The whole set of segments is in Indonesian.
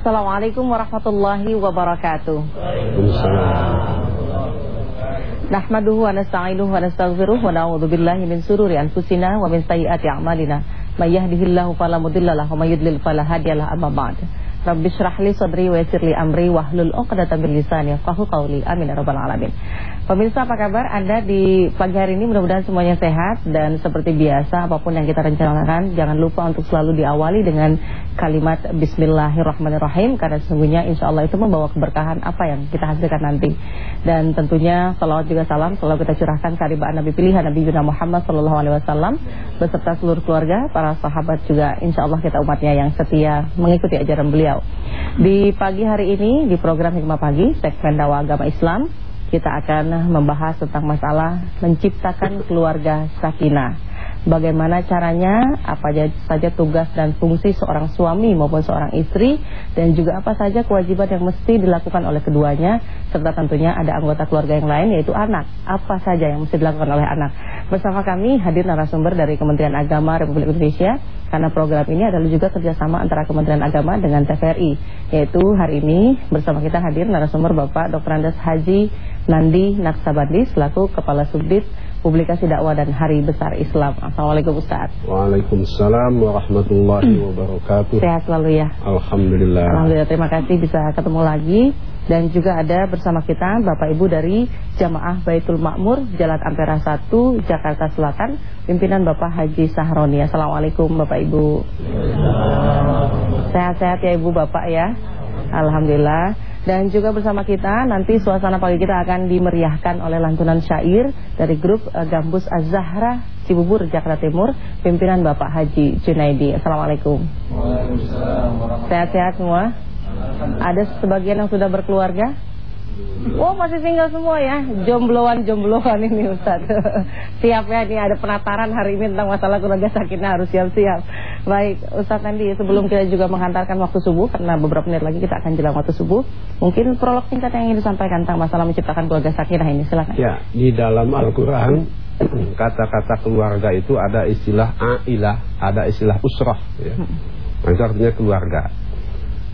Assalamualaikum warahmatullahi wabarakatuh. Nahmaduhu wa nasta'inuhu wa nastaghfiruh wa na'udzu billahi min sururi anfusina wa min sayyiati a'malina. May yahdihillahu fala mudilla lahu wa may yudlil fala hadiyalah amma ba'd. Rabbi syrah li sadri wa amri wahlul 'uqdatam min lisani yafqahu qawli. Amin ya rabbal alamin. Pemirsa apa kabar? Anda di pagi hari ini mudah-mudahan semuanya sehat dan seperti biasa apa pun yang kita rencanakan jangan lupa untuk selalu diawali dengan kalimat bismillahirrahmanirrahim karena sesungguhnya insyaallah itu membawa keberkahan apa yang kita hasilkan nanti. Dan tentunya salawat juga salam selalu kita curahkan karibaan Nabi pilihan Nabi Yuna Muhammad sallallahu alaihi wasallam beserta seluruh keluarga, para sahabat juga insyaallah kita umatnya yang setia mengikuti ajaran beliau beliau. Di pagi hari ini di program Hikmah Pagi segmen dakwah agama Islam kita akan membahas tentang masalah menciptakan keluarga sakinah bagaimana caranya, apa saja tugas dan fungsi seorang suami maupun seorang istri dan juga apa saja kewajiban yang mesti dilakukan oleh keduanya serta tentunya ada anggota keluarga yang lain yaitu anak. Apa saja yang mesti dilakukan oleh anak. Bersama kami hadir narasumber dari Kementerian Agama Republik Indonesia karena program ini adalah juga kerjasama antara Kementerian Agama dengan TVRI yaitu hari ini bersama kita hadir narasumber Bapak Dr. Andes Haji Nandi Naksabandi selaku Kepala Subdit Publikasi Dakwah dan Hari Besar Islam. Assalamualaikum Ustaz. Waalaikumsalam warahmatullahi wabarakatuh. Sehat selalu ya. Alhamdulillah. Alhamdulillah. Terima kasih bisa ketemu lagi dan juga ada bersama kita Bapak Ibu dari Jamaah Baitul Makmur Jalan Ampera 1 Jakarta Selatan pimpinan Bapak Haji Sahroni. Assalamualaikum Bapak Ibu. Sehat-sehat ya Ibu Bapak ya. Alhamdulillah. Dan juga bersama kita nanti suasana pagi kita akan dimeriahkan oleh lantunan syair dari grup uh, Gambus Az-Zahra Cibubur Jakarta Timur pimpinan Bapak Haji Junaidi. Assalamualaikum. Sehat-sehat semua? Ada sebagian yang sudah berkeluarga? Oh masih single semua ya? Jombloan-jombloan ini Ustaz. Siap ya ini ada penataran hari ini Tentang masalah keluarga sakinah harus siap-siap. Baik Ustaz Andi sebelum kita juga menghantarkan waktu subuh Karena beberapa menit lagi kita akan jelang waktu subuh Mungkin prolog singkat yang ingin disampaikan Tentang masalah menciptakan keluarga sakinah ini. Silakan. Ya di dalam Al-Quran Kata-kata keluarga itu ada istilah ailah Ada istilah usrah ya. Nah, itu artinya keluarga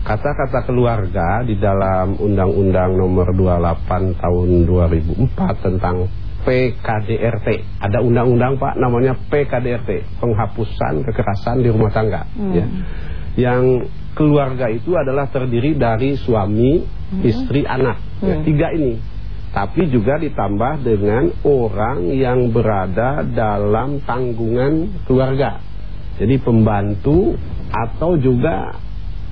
Kata-kata keluarga di dalam Undang-Undang nomor 28 tahun 2004 tentang PKDRT. Ada undang-undang Pak namanya PKDRT, penghapusan kekerasan di rumah tangga. Hmm. Ya. Yang keluarga itu adalah terdiri dari suami, hmm. istri, anak. Ya, hmm. tiga ini. Tapi juga ditambah dengan orang yang berada dalam tanggungan keluarga. Jadi pembantu atau juga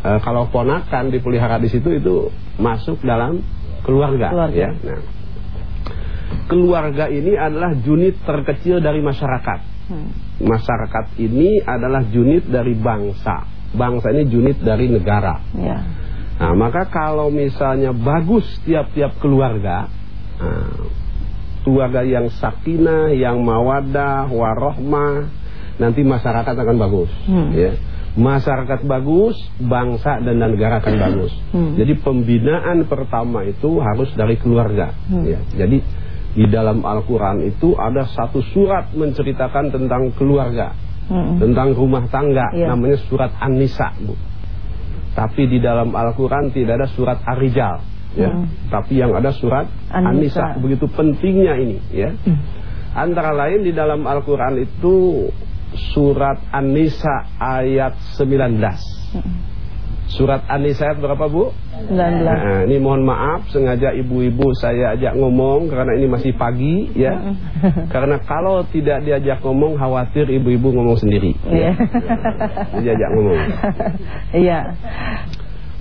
e, kalau ponakan dipelihara di situ itu masuk dalam keluarga, keluarga. ya. Nah, keluarga ini adalah unit terkecil dari masyarakat. Hmm. Masyarakat ini adalah unit dari bangsa. Bangsa ini unit dari negara. Ya. Nah, maka kalau misalnya bagus tiap-tiap keluarga, nah, keluarga yang sakinah, yang mawadah, warohmah, nanti masyarakat akan bagus. Hmm. Ya masyarakat bagus, bangsa dan negara akan bagus. Hmm. Jadi pembinaan pertama itu harus dari keluarga. Hmm. Ya. Jadi di dalam Al-Quran itu ada satu surat menceritakan tentang keluarga, hmm. tentang rumah tangga, yeah. namanya surat An-Nisa, bu. Tapi di dalam Al-Quran tidak ada surat Ar-Rijal, ya. Hmm. Tapi yang ada surat An-Nisa. An Begitu pentingnya ini, ya. Hmm. Antara lain di dalam Al-Quran itu surat An-Nisa ayat 19. Surat An-Nisa ayat berapa Bu? 19. Nah, ini mohon maaf sengaja ibu-ibu saya ajak ngomong karena ini masih pagi ya. karena kalau tidak diajak ngomong khawatir ibu-ibu ngomong sendiri. Iya. Ya. Diajak ngomong. Iya.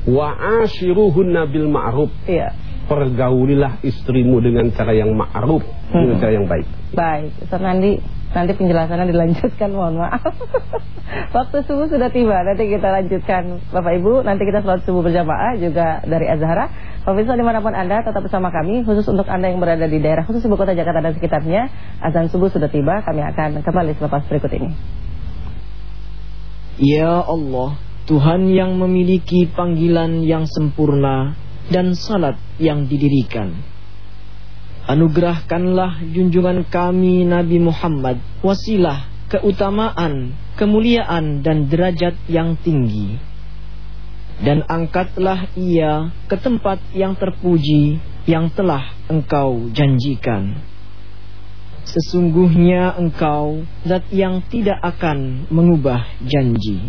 Wa ashiruhunna bil ma'ruf. Iya. Pergaulilah istrimu dengan cara yang ma'ruf, dengan cara yang baik. Baik, Ustaz Nandi Nanti penjelasannya dilanjutkan, mohon maaf. Waktu subuh sudah tiba, nanti kita lanjutkan Bapak Ibu. Nanti kita sholat subuh berjamaah juga dari Azhara. Pemirsa di mana pun Anda tetap bersama kami, khusus untuk Anda yang berada di daerah khusus ibu kota Jakarta dan sekitarnya. Azan subuh sudah tiba, kami akan kembali selepas berikut ini. Ya Allah, Tuhan yang memiliki panggilan yang sempurna dan salat yang didirikan. Anugerahkanlah junjungan kami Nabi Muhammad wasilah, keutamaan, kemuliaan dan derajat yang tinggi. dan angkatlah ia ke tempat yang terpuji yang telah engkau janjikan. Sesungguhnya engkau zat yang tidak akan mengubah janji.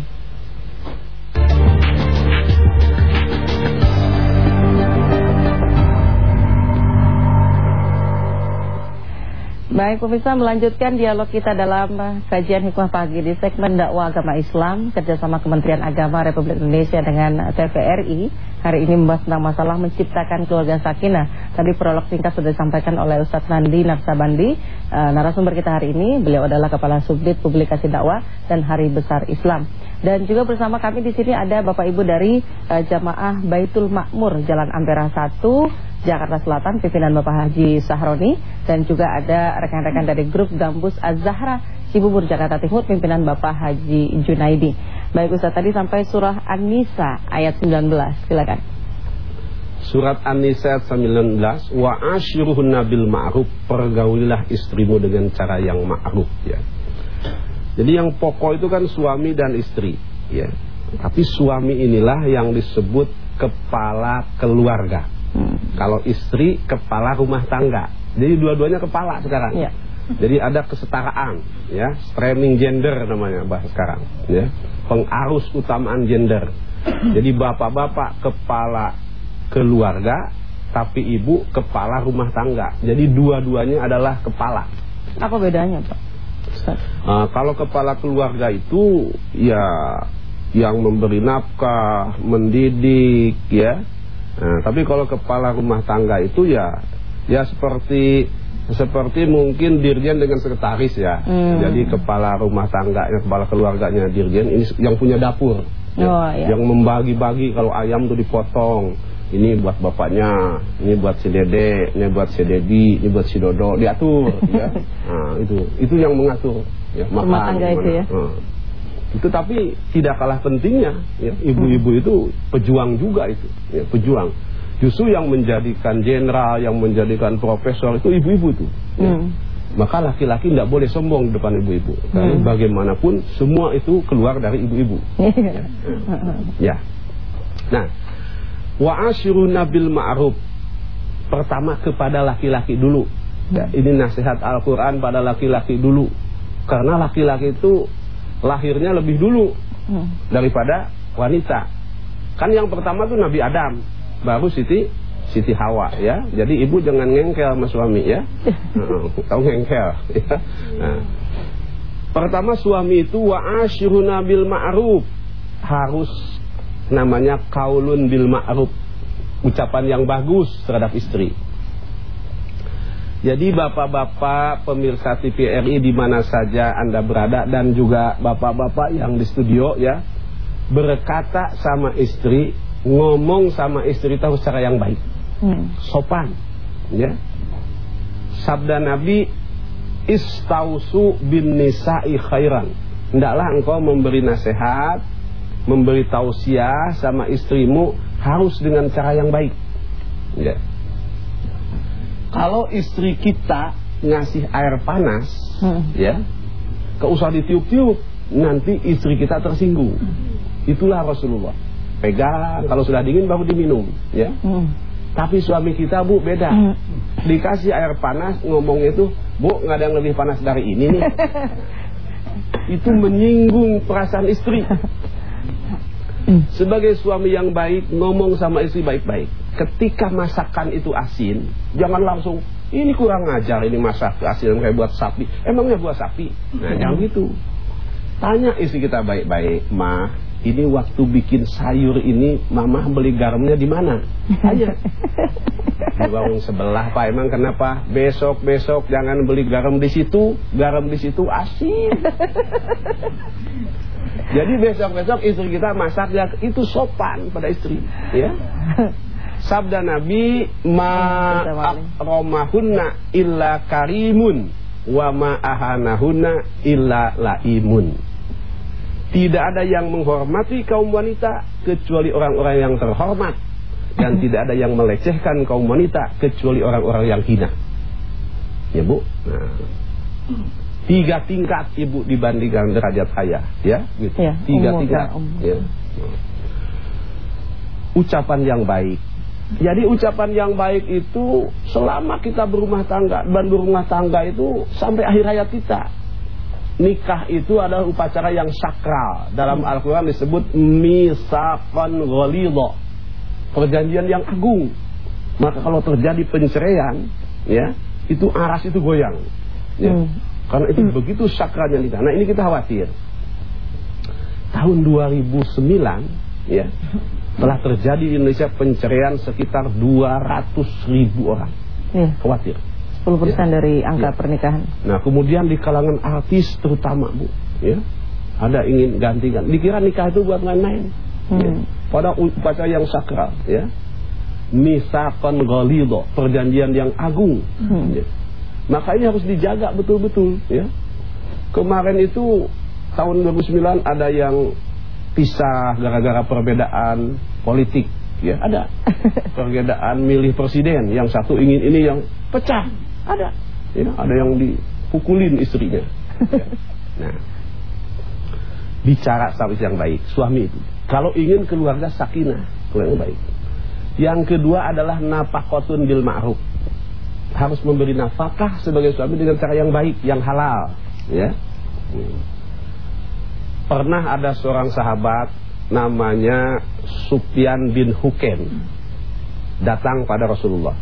Baik pemirsa melanjutkan dialog kita dalam kajian hikmah pagi di segmen dakwah agama Islam kerjasama Kementerian Agama Republik Indonesia dengan TVRI hari ini membahas tentang masalah menciptakan keluarga sakinah. Tadi prolog singkat sudah disampaikan oleh Ustadz Nandi Nafsabandi. E, narasumber kita hari ini beliau adalah Kepala Subdit Publikasi Dakwah dan Hari Besar Islam. Dan juga bersama kami di sini ada Bapak Ibu dari e, Jamaah Baitul Makmur Jalan Ampera 1 Jakarta Selatan pimpinan Bapak Haji Sahroni dan juga ada rekan-rekan dari grup Gambus Az-Zahra Cibubur Jakarta Timur pimpinan Bapak Haji Junaidi. Baik Ustaz tadi sampai surah An-Nisa ayat 19. Silakan. Surat An-Nisa ayat 19 wa ashiruhun nabil ma'ruf pergaulilah istrimu dengan cara yang ma'ruf ya. Jadi yang pokok itu kan suami dan istri ya. Tapi suami inilah yang disebut kepala keluarga. Hmm. Kalau istri kepala rumah tangga. Jadi dua-duanya kepala sekarang. Ya. Jadi ada kesetaraan, ya, streaming gender namanya bahas sekarang, ya, pengarus utamaan gender. Jadi bapak-bapak kepala keluarga, tapi ibu kepala rumah tangga. Jadi dua-duanya adalah kepala. Apa bedanya, Pak? Uh, kalau kepala keluarga itu ya yang memberi nafkah, mendidik, ya, Nah, tapi kalau kepala rumah tangga itu ya ya seperti seperti mungkin dirjen dengan sekretaris ya. Hmm. Jadi kepala rumah tangga, kepala keluarganya dirjen ini yang punya dapur. Ya, oh, iya. Yang membagi-bagi kalau ayam tuh dipotong. Ini buat bapaknya, ini buat si dede, ini buat si dedi, ini buat si dodo, diatur ya. Nah, itu itu yang mengatur ya, makan. Rumah tangga itu ya. Nah. Itu tapi tidak kalah pentingnya ya. Ibu-ibu itu pejuang juga itu ya, Pejuang Justru yang menjadikan jenderal Yang menjadikan profesor itu ibu-ibu tuh ya. hmm. Maka laki-laki tidak boleh sombong depan ibu-ibu Karena hmm. bagaimanapun semua itu keluar dari ibu-ibu ya. ya Nah Wa nabil ma'ruf Pertama kepada laki-laki dulu ya, Ini nasihat Al-Quran pada laki-laki dulu Karena laki-laki itu lahirnya lebih dulu hmm. daripada wanita. Kan yang pertama tuh Nabi Adam, baru Siti Siti Hawa ya. Jadi ibu jangan ngengkel sama suami ya. Tahu ngengkel ya. Nah. Pertama suami itu wa asyiruna bil ma'ruf. Harus namanya kaulun bil ma'ruf. Ucapan yang bagus terhadap istri. Jadi bapak-bapak pemirsa TVRI di mana saja Anda berada dan juga bapak-bapak yang di studio ya berkata sama istri, ngomong sama istri tahu secara yang baik. Hmm. Sopan, ya. Sabda Nabi istausu bin nisa'i khairan. Hendaklah engkau memberi nasihat, memberi tausiah sama istrimu harus dengan cara yang baik. Ya. Kalau istri kita ngasih air panas, hmm. ya, gak usah ditiup-tiup, nanti istri kita tersinggung. Itulah Rasulullah. Pegang, kalau sudah dingin baru diminum, ya. Hmm. Tapi suami kita bu beda, hmm. dikasih air panas ngomongnya itu, bu nggak ada yang lebih panas dari ini nih. itu menyinggung perasaan istri. Sebagai suami yang baik, ngomong sama istri baik-baik ketika masakan itu asin, jangan langsung ini kurang ngajar ini masak asin kayak buat sapi. Emangnya buat sapi? Nah, jangan gitu. Tanya istri kita baik-baik, "Ma, ini waktu bikin sayur ini mama beli garamnya di mana?" Tanya. Di warung sebelah, Pak. Emang kenapa? Besok-besok jangan beli garam di situ, garam di situ asin. Jadi besok-besok istri kita masaknya itu sopan pada istri, ya. Sabda Nabi ma romahunna illa karimun wa ma ahanahunna illa laimun. Tidak ada yang menghormati kaum wanita kecuali orang-orang yang terhormat dan tidak ada yang melecehkan kaum wanita kecuali orang-orang yang hina. Ya, Bu. Nah. Tiga tingkat ibu dibandingkan derajat saya, ya, gitu. Ya, Tiga tingkat. Ya. ucapan yang baik. Jadi ucapan yang baik itu selama kita berumah tangga dan berumah tangga itu sampai akhir hayat kita. Nikah itu adalah upacara yang sakral. Dalam Al-Quran disebut misakon ghalidha. Perjanjian yang agung. Maka kalau terjadi penceraian, ya, itu aras itu goyang. Ya. Hmm. Karena itu hmm. begitu sakralnya nikah. Nah, ini kita khawatir. Tahun 2009, ya, telah terjadi di Indonesia pencerian sekitar 200 ribu orang. Ya. Khawatir. 10% ya. dari angka ya. pernikahan. Nah, kemudian di kalangan artis terutama, Bu, ya. Ada ingin ganti-ganti. Dikira nikah itu buat main-main. Hmm. Ya. Pada upacara yang sakral, ya. Misakon ghalidho, perjanjian yang agung. Hmm. Ya. Maka ini harus dijaga betul-betul, ya. Kemarin itu tahun 2009 ada yang pisah gara-gara perbedaan politik. Ya. Ada. Perbedaan milih presiden yang satu ingin ini yang pecah. Ada. Ya ada yang dipukulin istrinya. Ya. nah. Bicara sama yang baik suami itu. Kalau ingin keluarga sakinah keluarga yang baik. Yang kedua adalah napakotun bil ma'ruf. Harus memberi nafkah sebagai suami dengan cara yang baik yang halal. Ya. Hmm. Pernah ada seorang sahabat namanya Sufyan bin Hukem datang pada Rasulullah.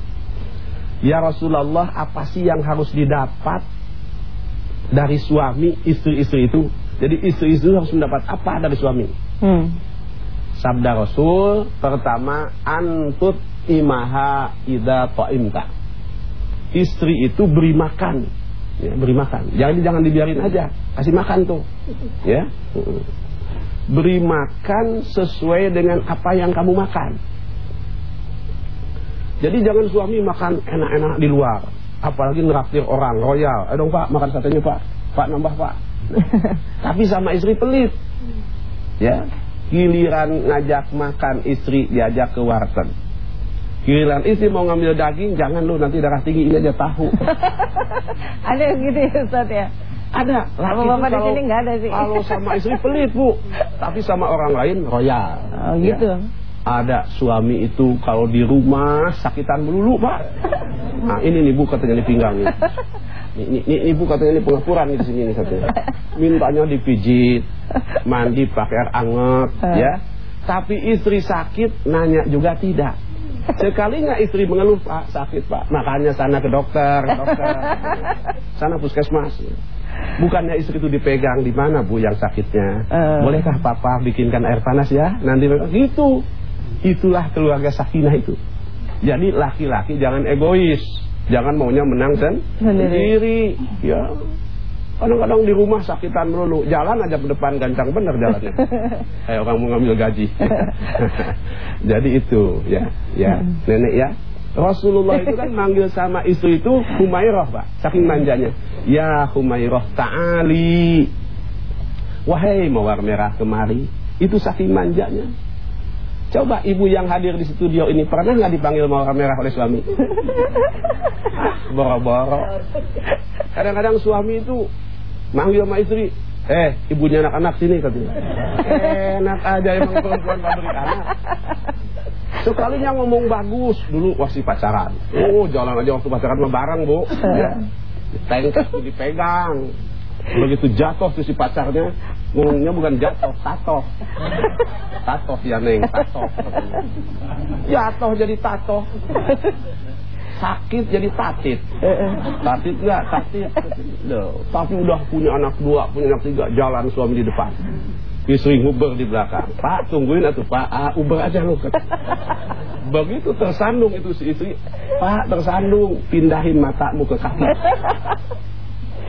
Ya Rasulullah, apa sih yang harus didapat dari suami istri-istri itu? Jadi istri-istri harus mendapat apa dari suami? Hmm. Sabda Rasul pertama antut imaha ida ta'imta. Istri itu beri makan ya, beri makan. Jangan jangan dibiarin aja, kasih makan tuh. Ya. Beri makan sesuai dengan apa yang kamu makan. Jadi jangan suami makan enak-enak di luar, apalagi ngeraktir orang royal. Eh dong Pak, makan satenya Pak. Pak nambah Pak. Tapi sama istri pelit. Ya. Giliran ngajak makan istri diajak ke warteg Giliran istri mau ngambil daging, jangan lu nanti darah tinggi ini aja tahu. ada yang gitu ya Ustaz ya? Ada. Laki Bapak di sini nggak ada sih. Kalau sama istri pelit bu, tapi sama orang lain royal. Oh gitu. Ya. Ada suami itu kalau di rumah sakitan melulu pak. Nah ini nih bu katanya di pinggang ini. Ini, ini, ini bu katanya ini pengapuran di sini nih katanya. Mintanya dipijit, mandi pakai air anget, uh. ya. Tapi istri sakit nanya juga tidak. Sekalinya istri mengeluh, Pak sakit Pak, makanya sana ke dokter, dokter, sana puskesmas. Bukannya istri itu dipegang di mana Bu yang sakitnya? Uh. Bolehkah Papa bikinkan air panas ya? Nanti gitu. Itulah keluarga sakinah itu. Jadi laki-laki jangan egois, jangan maunya menang sendiri. Ya, Kadang-kadang di rumah sakitan melulu, jalan aja ke depan gancang bener jalannya. Kayak orang mau ngambil gaji. Jadi itu ya, ya nenek ya. Rasulullah itu kan manggil sama istri itu Humairah pak, saking manjanya. Ya Humairah ta'ali. Wahai mawar merah kemari. Itu saking manjanya. Coba ibu yang hadir di studio ini pernah nggak dipanggil mawar merah oleh suami? Boro-boro. Kadang-kadang suami itu manggil sama istri, eh ibunya anak-anak sini katanya. Enak aja emang perempuan pabrik anak. Sekalinya ngomong bagus dulu masih pacaran. Oh jalan aja waktu pacaran sama bu. Ya. Tengkes dipegang. Begitu jatuh tuh si pacarnya ngomongnya bukan jatuh, tatoh. Tatoh ya neng, tatoh. Jatuh jadi tatoh sakit jadi tatit. Tatit enggak, tatit. Tapi udah punya anak dua, punya anak tiga, jalan suami di depan. Istri nguber di belakang. Pak, tungguin atau Pak, ah, uber aja lu. Begitu tersandung itu si istri, Pak tersandung, pindahin matamu ke kaki.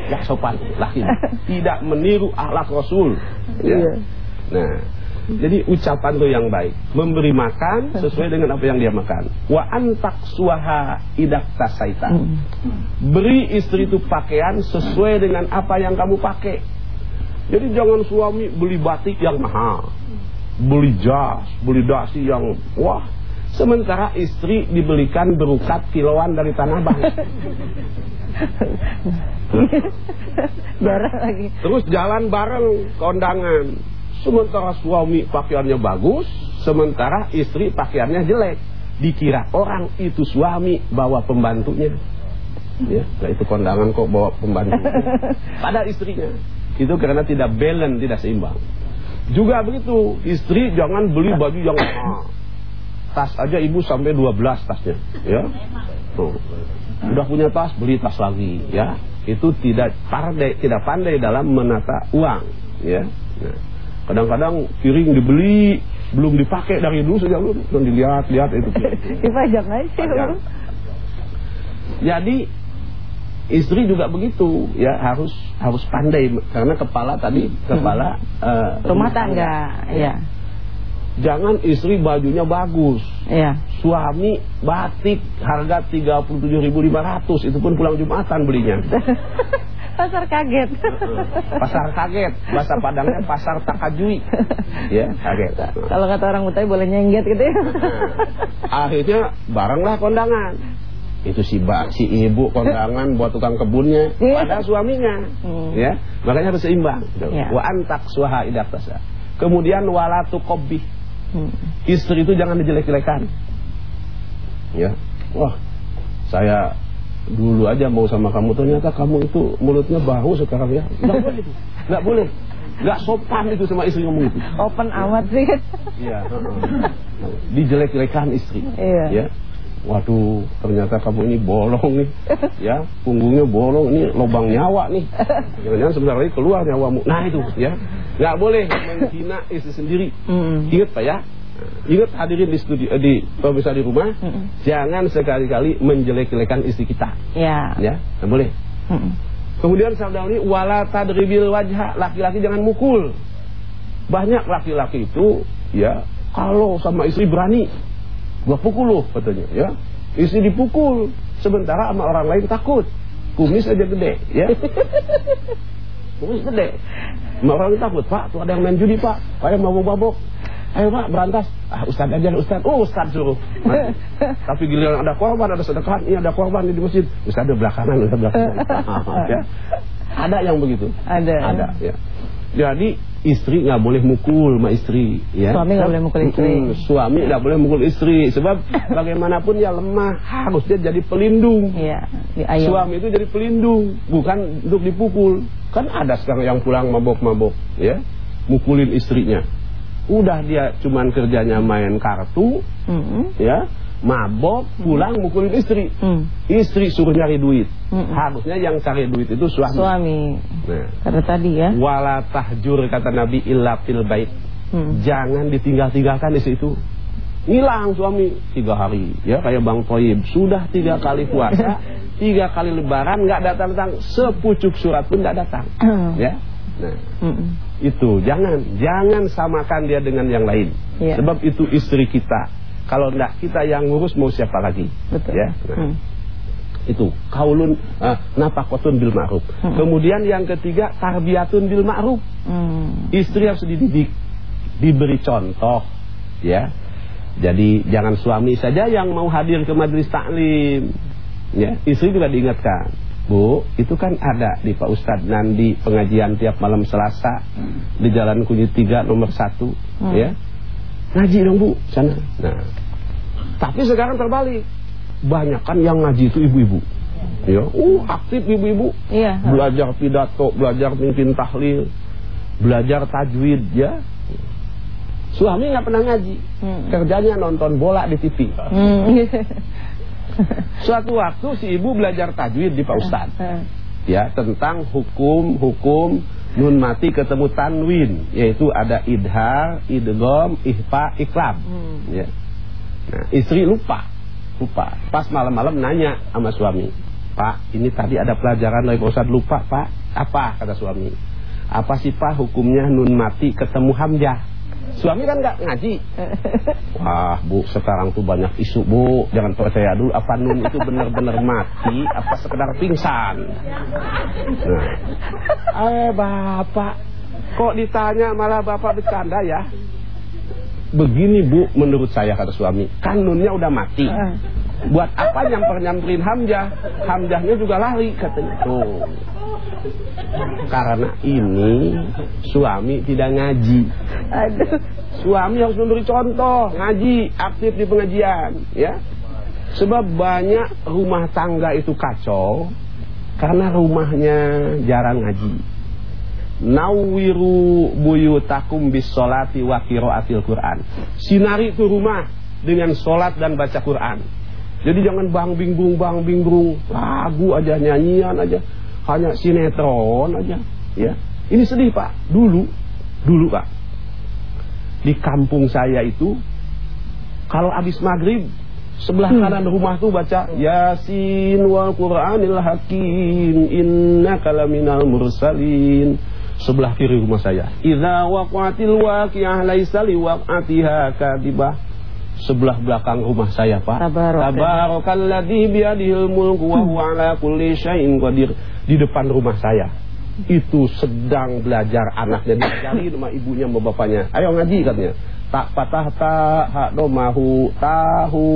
Ya sopan, laki. Tidak meniru akhlak Rasul. Ya. Iya. Nah, jadi ucapan itu yang baik, memberi makan sesuai dengan apa yang dia makan. Wa antak suaha idak tasaita. Hmm. Beri istri itu pakaian sesuai dengan apa yang kamu pakai. Jadi jangan suami beli batik yang mahal, beli jas, beli dasi yang wah. Sementara istri dibelikan berukat kiloan dari tanah bang. lagi. Terus jalan bareng kondangan Sementara suami pakaiannya bagus, sementara istri pakaiannya jelek. Dikira orang itu suami bawa pembantunya. Ya, nah itu kondangan kok bawa pembantu. Pada istrinya. Itu karena tidak balance, tidak seimbang. Juga begitu, istri jangan beli baju yang. Tas aja ibu sampai 12 tasnya, ya. Tuh. Udah punya tas, beli tas lagi, ya. Itu tidak pandai, tidak pandai dalam menata uang, ya. Nah, kadang-kadang piring dibeli belum dipakai dari dulu sejak dulu. Belum dilihat-lihat itu. Dipajang aja. Jadi istri juga begitu. Ya harus harus pandai. Karena kepala tadi kepala uh, rumah tangga ya jangan istri bajunya bagus. Ya suami batik harga 37.500 itu pun pulang jumatan belinya pasar kaget. Pasar kaget. Bahasa padangnya pasar takajui. Ya kaget. Kalau kata orang Betawi boleh nyengget gitu ya. Akhirnya baranglah kondangan. Itu si mbak si ibu kondangan buat tukang kebunnya iya. pada suaminya. Hmm. ya makanya harus seimbang. Ya. wa antak suha idaktasa kemudian walatu kobih hmm. istri itu jangan dijelek-jelekan. Ya. Wah saya dulu aja mau sama kamu ternyata kamu itu mulutnya bau sekarang ya nggak boleh itu nggak boleh nggak sopan itu sama istri ngomong itu open amat sih iya dijelek-jelekan istri iya ya Waduh, ternyata kamu ini bolong nih. Ya, punggungnya bolong, ini lubang nyawa nih. Jangan-jangan sebentar lagi keluar nyawamu. Nah itu, ya. Nggak boleh menghina istri sendiri. Mm. Ingat Pak ya. Ingat hadirin di studio di pemirsa di rumah, mm -mm. jangan sekali-kali menjelek-jelekan istri kita. Ya. Ya, nggak boleh. Mm -mm. Kemudian sabda ini wala tadribil wajah, laki-laki jangan mukul. Banyak laki-laki itu ya kalau sama istri berani Gua pukul lu katanya ya. Istri dipukul sementara sama orang lain takut. Kumis aja gede ya. Kumis gede. Sama orang takut, Pak, tuh ada yang main judi, Pak. Kayak mabuk-mabuk. Ayo Pak, berantas. Ah, Ustaz aja, Ustaz. Oh, Ustaz suruh. Nah, tapi giliran ada korban, ada sedekah, ini ada korban di masjid. Ustaz ada belakangan, Ustaz belakangan. ya. Ada yang begitu. Ada. Ada, ya. Jadi istri nggak boleh mukul sama istri ya suami nggak boleh mukul istri suami nggak boleh mukul istri sebab bagaimanapun dia lemah harus dia jadi pelindung ya, suami itu jadi pelindung bukan untuk dipukul kan ada sekarang yang pulang mabok-mabok ya mukulin istrinya udah dia cuman kerjanya main kartu mm -hmm. ya mabok pulang mukulin istri. Mm. istri suruh nyari duit. Mm harusnya yang cari duit itu suami. Suami. Nah. karena tadi ya. Wala tahjur kata Nabi illa fil bait. Mm. jangan ditinggal-tinggalkan di situ. Hilang suami. Tiga hari ya kayak Bang Toyib sudah tiga kali puasa tiga kali lebaran nggak datang-datang. Sepucuk surat pun nggak datang. Mm. ya. Nah. Mm itu jangan jangan samakan dia dengan yang lain yeah. sebab itu istri kita kalau tidak kita yang ngurus mau siapa lagi? Betul. Ya. Nah, hmm. Itu kaulun uh, napakotun bil ma'ruf. Hmm. Kemudian yang ketiga tarbiyatun bil ma'ruf. Hmm. Istri harus dididik, diberi contoh, ya. Jadi jangan suami saja yang mau hadir ke majelis taklim. Ya, istri juga diingatkan. Bu, itu kan ada di Pak Ustadz Nandi pengajian tiap malam Selasa hmm. di Jalan Kunyit 3 nomor 1, hmm. ya. Ngaji dong bu, sana. Nah, tapi sekarang terbalik. Banyak kan yang ngaji itu ibu-ibu. Ya, uh aktif ibu-ibu. Iya. Belajar pidato, belajar mimpin tahlil, belajar tajwid ya. Suami nggak pernah ngaji. Hmm. Kerjanya nonton bola di TV. Hmm. Suatu waktu si ibu belajar tajwid di Pak Ustadz. Hmm. Ya, tentang hukum-hukum nun mati ketemu tanwin yaitu ada idhar, idgham, ihfa, iklab. Hmm. Ya. Nah, istri lupa. Lupa. Pas malam-malam nanya sama suami. Pak, ini tadi ada pelajaran dari Ustaz lupa, Pak. Apa kata suami? Apa sih Pak hukumnya nun mati ketemu hamzah? Suami kan nggak ngaji. Wah, Bu, sekarang tuh banyak isu, Bu. Jangan percaya dulu apa nun itu benar-benar mati, apa sekedar pingsan. Nah. Eh, Bapak, kok ditanya malah Bapak bercanda ya? Begini, Bu, menurut saya kata suami, kan nunnya udah mati. Buat apa nyamper-nyamperin Hamzah? Hamzahnya juga lari katanya. Tuh. Karena ini suami tidak ngaji. Aduh. Suami harus memberi contoh, ngaji, aktif di pengajian, ya. Sebab banyak rumah tangga itu kacau karena rumahnya jarang ngaji. Nawiru buyutakum bis solati wa qiraatil Quran. Sinari itu rumah dengan solat dan baca Quran. Jadi jangan bang bingung bang bingung lagu aja nyanyian aja hanya sinetron aja ya. Ini sedih Pak. Dulu dulu Pak. Di kampung saya itu kalau habis maghrib Sebelah hmm. kanan rumah tuh baca Yasin wal Qur'anil Hakim innaka laminal mursalin. Sebelah kiri rumah saya. Idza waqatil waqi'ah laisa liwaqatiha kadibah. Sebelah belakang rumah saya, Pak. Tabarakalladzi biyadihil mulku wa huwa ala kulli syai'in qadir. Di depan rumah saya. Itu sedang belajar anaknya diajari sama ibunya sama bapaknya. Ayo ngaji katanya tak patah tak hak domahu tahu.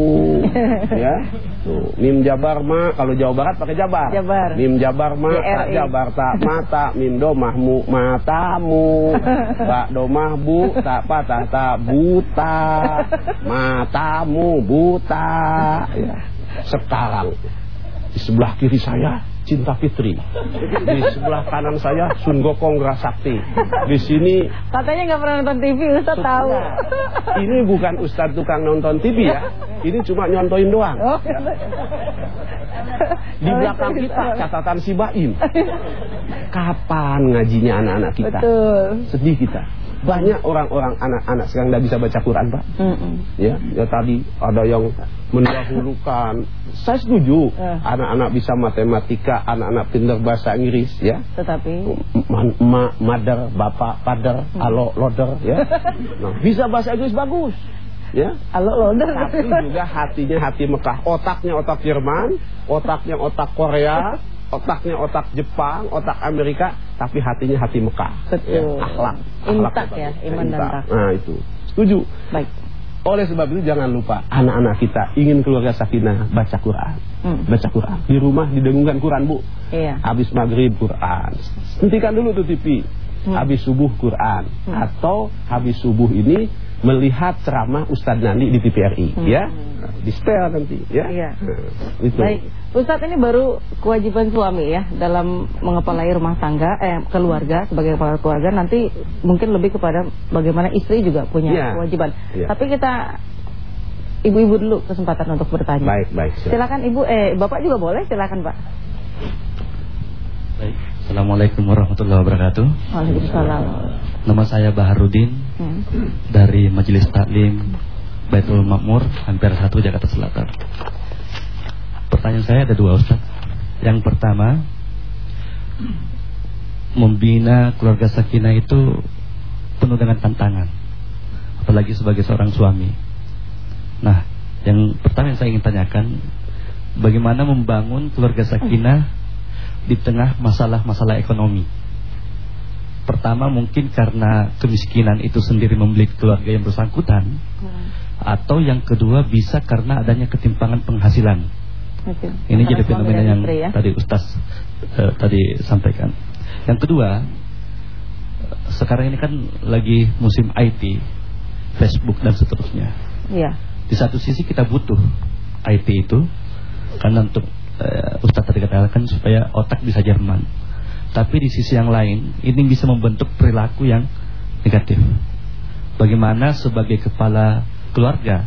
Ya. Tuh mim jabar ma kalau Jawa Barat pakai jabar. Jabar. Mim jabar ma tak jabar tak mata. Mim domahmu matamu. Tak domah bu tak patah tak buta. Matamu buta. Ya. sekarang di sebelah kiri saya Cinta Fitri. Di sebelah kanan saya Sun Gokong Grasakti. Di sini katanya nggak pernah nonton TV, Ustaz tahu. Ini bukan Ustaz tukang nonton TV ya. Ini cuma nyontoin doang. Oh. Di belakang kita catatan si Baim. Kapan ngajinya anak-anak kita? Betul. Sedih kita. Banyak orang-orang anak-anak sekarang tidak bisa baca Quran, Pak. Mm -mm. Ya, ya tadi ada yang mendahulukan. Saya setuju, eh. anak-anak bisa matematika, anak-anak pintar bahasa Inggris, ya. Tetapi ma, ma mother, bapak, father, mm. alo, loader, ya. Nah, bisa bahasa Inggris bagus. Ya, alo loader. Tapi juga hatinya hati Mekah, otaknya otak Jerman, otaknya otak Korea, otaknya otak Jepang, otak Amerika, tapi hatinya hati Mekah. Betul. Ya, akhlak. Intak ya, iman dan tak. Nah, itu. Setuju. Baik. Oleh sebab itu jangan lupa anak-anak kita ingin keluarga sakinah baca Quran. Hmm. Baca Quran. Di rumah didengungkan Quran, Bu. Iya. Habis maghrib Quran. Hentikan dulu tuh TV. Hmm. Habis subuh Quran hmm. atau habis subuh ini melihat ceramah Ustadz Nandi di TVRI hmm. ya di setel nanti ya iya. nah, itu. baik Ustadz ini baru kewajiban suami ya dalam mengepalai rumah tangga eh keluarga sebagai kepala keluarga nanti mungkin lebih kepada bagaimana istri juga punya ya. kewajiban ya. tapi kita ibu-ibu dulu kesempatan untuk bertanya baik baik silakan ibu eh bapak juga boleh silakan pak baik Assalamualaikum warahmatullahi wabarakatuh. Waalaikumsalam. Nama saya Baharudin hmm. Dari Majelis Taklim Baitul Makmur Hampir satu Jakarta Selatan. Pertanyaan saya ada dua Ustaz. Yang pertama Membina keluarga sakinah itu Penuh dengan tantangan Apalagi sebagai seorang suami. Nah Yang pertama yang saya ingin tanyakan Bagaimana membangun keluarga sakinah di tengah masalah-masalah ekonomi. Pertama mungkin karena kemiskinan itu sendiri membeli keluarga yang bersangkutan. Hmm. Atau yang kedua bisa karena adanya ketimpangan penghasilan. Okay. Ini jadi fenomena yang ya? tadi Ustaz uh, tadi sampaikan. Yang kedua, sekarang ini kan lagi musim IT, Facebook dan seterusnya. Iya. Di satu sisi kita butuh IT itu karena untuk uh, Ustaz tadi katakan supaya otak bisa Jerman. Tapi di sisi yang lain ini bisa membentuk perilaku yang negatif. Bagaimana sebagai kepala keluarga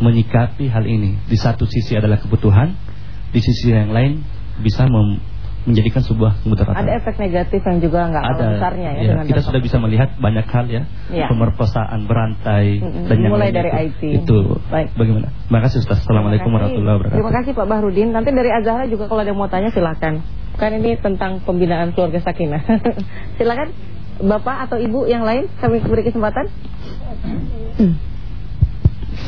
menyikapi hal ini? Di satu sisi adalah kebutuhan, di sisi yang lain bisa mem menjadikan sebuah kemudaratan. Ada efek negatif yang juga nggak ada besarnya ya. ya kita sudah bisa melihat banyak hal ya, ya. pemerkosaan berantai mm -hmm. dan yang mulai dari itu. IT. Itu Baik. bagaimana? Terima kasih Ustaz. Assalamualaikum warahmatullahi wabarakatuh. Terima kasih Pak Bahrudin. Nanti dari Azhara juga kalau ada yang mau tanya silakan. Kan ini tentang pembinaan keluarga sakinah. silakan Bapak atau Ibu yang lain kami beri kesempatan.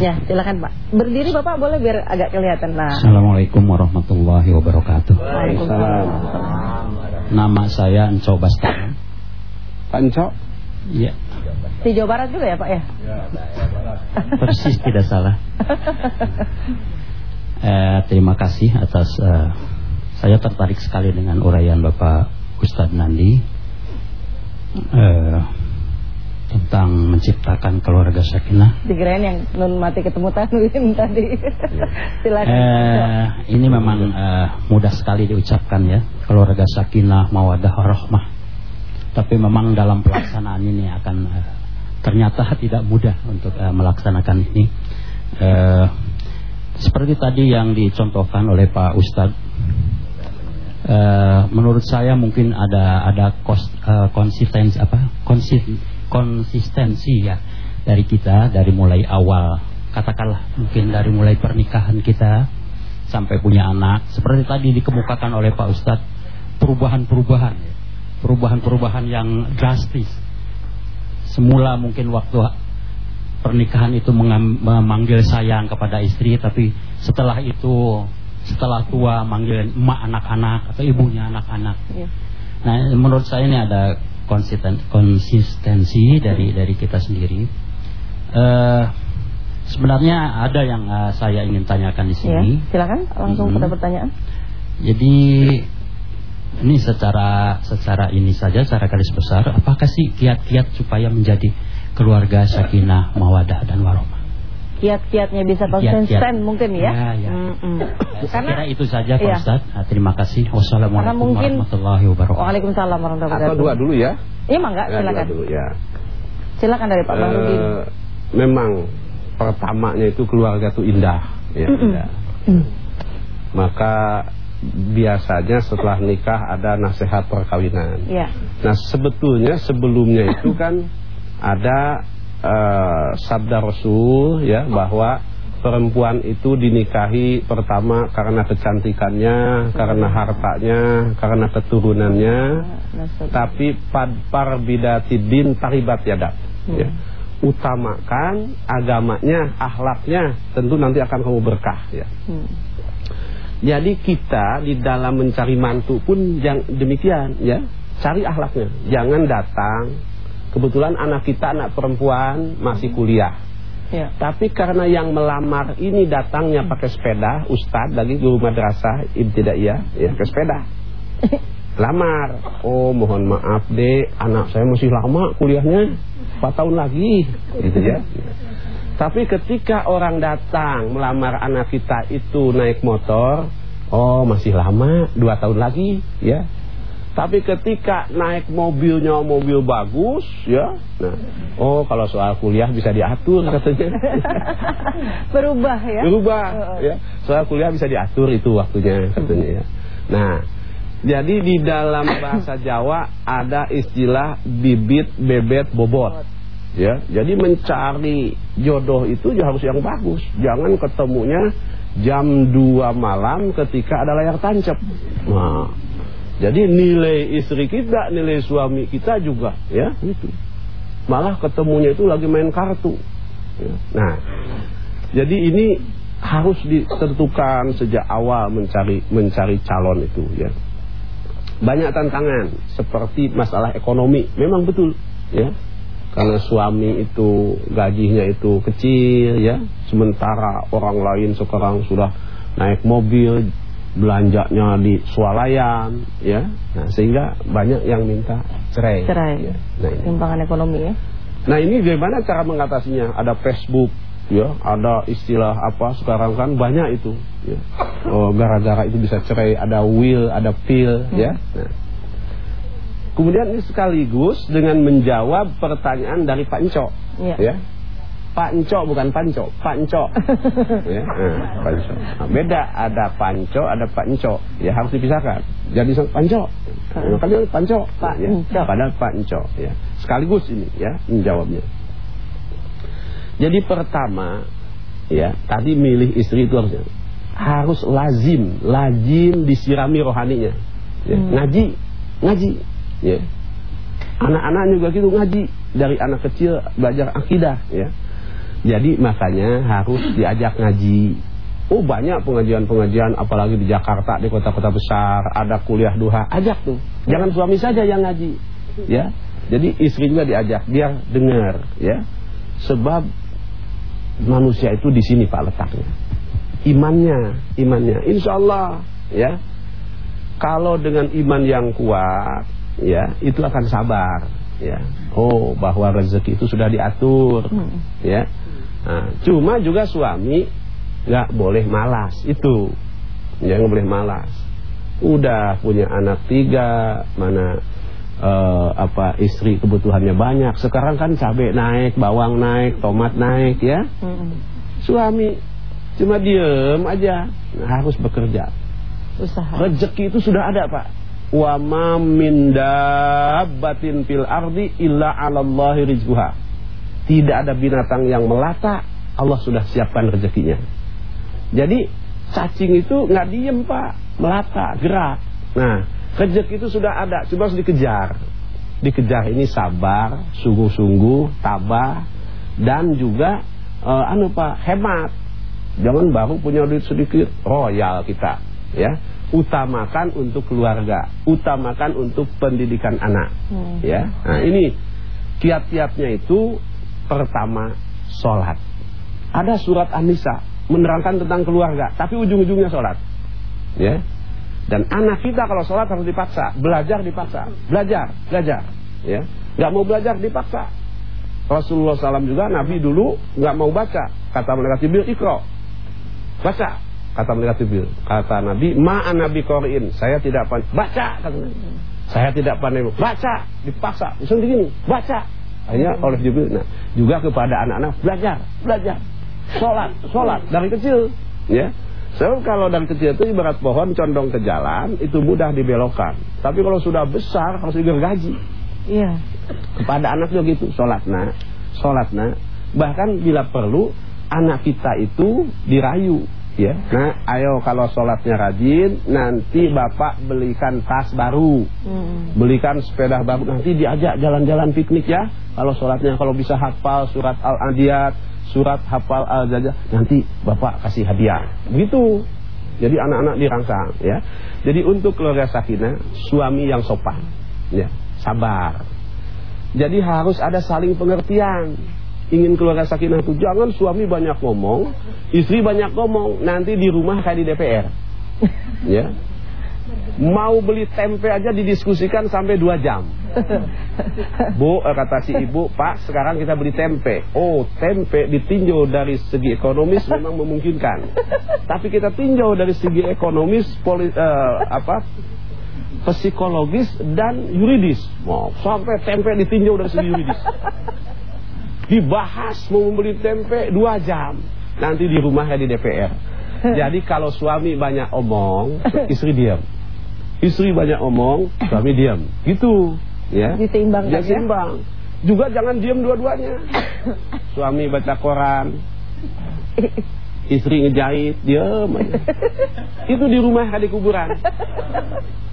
Ya, silakan Pak. Berdiri Bapak boleh biar agak kelihatan. Nah. Assalamualaikum warahmatullahi wabarakatuh. Waalaikumsalam. Nama saya Enco Bastana. Pak Enco? Iya. Di Jawa Barat juga ya Pak ya? Persis tidak salah. eh, terima kasih atas uh, saya tertarik sekali dengan uraian Bapak Ustadz Nandi uh, tentang menciptakan keluarga sakinah. Dikirain yang nun mati ketemu tanwin tadi. Silakan. Uh, ini memang uh, mudah sekali diucapkan ya, keluarga sakinah, mawadah, rahmah. Tapi memang dalam pelaksanaan ini akan uh, ternyata tidak mudah untuk uh, melaksanakan ini. Uh, seperti tadi yang dicontohkan oleh Pak Ustadz uh, menurut saya mungkin ada ada kos, uh, konsistensi apa konsis, konsistensi ya dari kita dari mulai awal katakanlah mungkin dari mulai pernikahan kita sampai punya anak seperti tadi dikemukakan oleh Pak Ustadz perubahan-perubahan perubahan-perubahan yang drastis semula mungkin waktu pernikahan itu memanggil sayang kepada istri tapi setelah itu setelah tua manggil emak anak-anak atau ibunya anak-anak. Ya. Nah, menurut saya ini ada konsisten, konsistensi dari dari kita sendiri. Uh, sebenarnya ada yang uh, saya ingin tanyakan di sini. Ya, silakan langsung hmm. pada pertanyaan. Jadi ini secara secara ini saja secara garis besar apakah sih kiat-kiat supaya menjadi keluarga sakinah, mawadah dan warahmah. Kiat-kiatnya bisa konsisten kiat -kiat. mungkin ya. ya, ya. Mm -mm. Karena kira itu saja Pak iya. Ustaz. Nah, terima kasih. Wassalamualaikum mungkin, warahmatullahi wabarakatuh. Waalaikumsalam warahmatullahi wabarakatuh. Atau dua dulu ya. Iya mangga, ya, silakan. dulu ya. Silakan dari Pak Bang uh, Memang pertamanya itu keluarga itu indah, ya. Mm -mm. indah. Mm. Maka biasanya setelah nikah ada nasihat perkawinan. Ya. Nah sebetulnya sebelumnya itu kan ada uh, sabda Rasul ya bahwa perempuan itu dinikahi pertama karena kecantikannya, karena hartanya, karena keturunannya, tapi pad bidati din taribat yadat. Ya. Utamakan agamanya, akhlaknya, tentu nanti akan kamu berkah ya. Jadi kita di dalam mencari mantu pun yang demikian ya, cari akhlaknya. Jangan datang Kebetulan anak kita anak perempuan masih kuliah. Ya. Tapi karena yang melamar ini datangnya pakai sepeda, ustadz lagi guru madrasah ibtidaiyah, ya ke sepeda. Lamar. Oh, mohon maaf, Dek, anak saya masih lama kuliahnya 4 tahun lagi, gitu ya. Tapi ketika orang datang melamar anak kita itu naik motor, oh masih lama, 2 tahun lagi, ya. Tapi ketika naik mobilnya mobil bagus, ya, nah, oh kalau soal kuliah bisa diatur katanya. Berubah ya? Berubah, ya. Soal kuliah bisa diatur itu waktunya katanya ya. Nah, jadi di dalam bahasa Jawa ada istilah bibit, bebet, bobot. Ya, jadi mencari jodoh itu harus yang bagus. Jangan ketemunya jam 2 malam ketika ada layar tancap. Nah, jadi nilai istri kita, nilai suami kita juga ya itu. Malah ketemunya itu lagi main kartu. Ya. Nah, jadi ini harus ditentukan sejak awal mencari mencari calon itu ya. Banyak tantangan seperti masalah ekonomi, memang betul ya. Karena suami itu gajinya itu kecil ya, sementara orang lain sekarang sudah naik mobil, belanjanya di swalayan ya. Nah sehingga banyak yang minta cerai. Cerai. Ya. nah, timbangan ekonomi ya. Nah ini bagaimana cara mengatasinya? Ada Facebook ya. Ada istilah apa sekarang kan banyak itu ya. Oh gara-gara itu bisa cerai ada will ada pill hmm. ya. Nah. kemudian ini sekaligus dengan menjawab pertanyaan dari Pak Enco ya, ya panco bukan panco, panco. ya, nah, panco. Nah, beda ada panco, ada panco. Ya harus dipisahkan. Jadi panco. Nah, kalian panco, Pak. Ya, padahal panco. Ya. Sekaligus ini ya menjawabnya. Jadi pertama ya tadi milih istri itu harusnya harus lazim, lazim disirami rohaninya. Ya. Hmm. Ngaji, ngaji. Ya. Anak-anak juga gitu ngaji dari anak kecil belajar akidah ya. Jadi makanya harus diajak ngaji. Oh banyak pengajian-pengajian apalagi di Jakarta di kota-kota besar ada kuliah duha ajak tuh. Jangan suami saja yang ngaji. Ya. Jadi istri juga diajak biar dengar ya. Sebab manusia itu di sini Pak letaknya. Imannya, imannya. Insya Allah ya. Kalau dengan iman yang kuat, ya itu akan sabar, ya. Oh, bahwa rezeki itu sudah diatur, hmm. ya. Nah, cuma juga suami nggak boleh malas itu, ya nggak boleh malas. Udah punya anak tiga, mana uh, apa istri kebutuhannya banyak. Sekarang kan cabai naik, bawang naik, tomat naik, ya. Suami cuma diem aja, nah, harus bekerja. Usaha. Rezeki itu sudah ada, Pak wa ma min dabbatin fil ardi illa 'alallahi rizquha. Tidak ada binatang yang melata, Allah sudah siapkan rezekinya. Jadi cacing itu nggak diem pak, melata, gerak. Nah, rezeki itu sudah ada, cuma harus dikejar. Dikejar ini sabar, sungguh-sungguh, tabah, dan juga uh, anu pak hemat. Jangan baru punya duit sedikit, royal kita, ya utamakan untuk keluarga, utamakan untuk pendidikan anak. Hmm. Ya, nah ini kiat-kiatnya itu pertama sholat. Ada surat An-Nisa menerangkan tentang keluarga, tapi ujung-ujungnya sholat. Ya, dan anak kita kalau sholat harus dipaksa, belajar dipaksa, belajar, belajar. Ya, nggak mau belajar dipaksa. Rasulullah SAW juga Nabi dulu nggak mau baca, kata mereka Jibril ikro, baca, Kata malaikat Jibril, kata Nabi, "Ma'an Nabi Qur'in." Saya tidak pandai baca kata Nabi. Saya tidak pandai baca, dipaksa. Langsung begini, baca. Akhirnya oleh Jibril. Nah, juga kepada anak-anak belajar, belajar. Salat, salat dari kecil, ya. So, kalau dari kecil itu ibarat pohon condong ke jalan itu mudah dibelokkan. Tapi kalau sudah besar harus digergaji. Iya. Kepada anak juga gitu, sholat nah, sholat nah. Bahkan bila perlu anak kita itu dirayu ya. Nah, ayo kalau sholatnya rajin, nanti bapak belikan tas baru, hmm. belikan sepeda baru, nanti diajak jalan-jalan piknik ya. Kalau sholatnya kalau bisa hafal surat al-adiyat, surat hafal al-jajah, nanti bapak kasih hadiah. Begitu. Jadi anak-anak dirangsang ya. Jadi untuk keluarga sakinah, suami yang sopan, ya, sabar. Jadi harus ada saling pengertian ingin keluarga sakinah itu jangan suami banyak ngomong, istri banyak ngomong, nanti di rumah kayak di DPR. ya. Mau beli tempe aja didiskusikan sampai dua jam. Bu, eh, kata si ibu, Pak, sekarang kita beli tempe. Oh, tempe ditinjau dari segi ekonomis memang memungkinkan. Tapi kita tinjau dari segi ekonomis, poli, uh, apa, psikologis dan yuridis. Mau sampai tempe ditinjau dari segi yuridis dibahas mau membeli tempe dua jam. Nanti di rumahnya di DPR jadi kalau suami banyak omong istri diam. Istri banyak omong suami diam. Gitu ya. Diseimbangkan ya seimbang juga jangan diam dua-duanya. Suami baca koran. Istri ngejahit diam aja. Itu di rumah di kuburan.